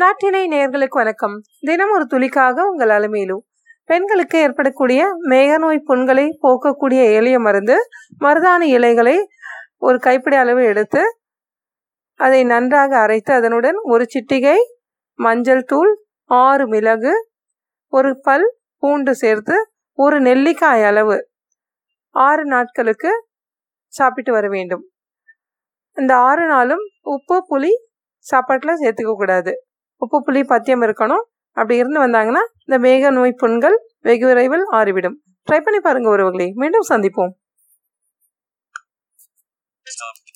நாட்டினை நேர்களுக்கு வணக்கம். தினம் ஒரு துளிக்காக உங்கள் அலமையிலு. பெண்களுக்கு ஏற்படக்கூடிய மேகநோய் புண்களை போக்கக்கூடிய எளிய மருந்து மருதாணி இலைகளை ஒரு கைப்பிடி அளவு எடுத்து அதை நன்றாக அரைத்து அதனுடன் ஒரு சிட்டிகை மஞ்சள் தூள் ஆறு மிளகு ஒரு பல் பூண்டு சேர்த்து ஒரு நெல்லிக்காய் அளவு ஆறு நாட்களுக்கு சாப்பிட்டு வர வேண்டும். இந்த ஆறு நாளும் உப்பு புளி சாப்பாட்டில் சேர்த்துக்க கூடாது. உப்பு புளி பத்தியம் இருக்கணும். அப்படி இருந்து வந்தாங்கன்னா இந்த மேக நோய் புண்கள் வெகு விரைவில் ஆறிவிடும். ட்ரை பண்ணி பாருங்க உறவுகளை. மீண்டும் சந்திப்போம்.